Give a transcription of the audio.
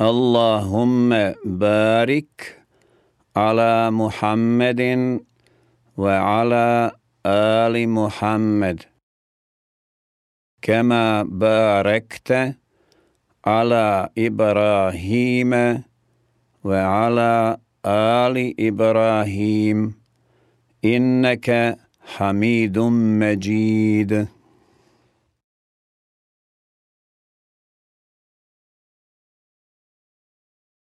اللهم بارك على محمد وعلى آل محمد. كما باركت على إبراهيم وعلى آل إبراهيم. إنك حميد مجيد.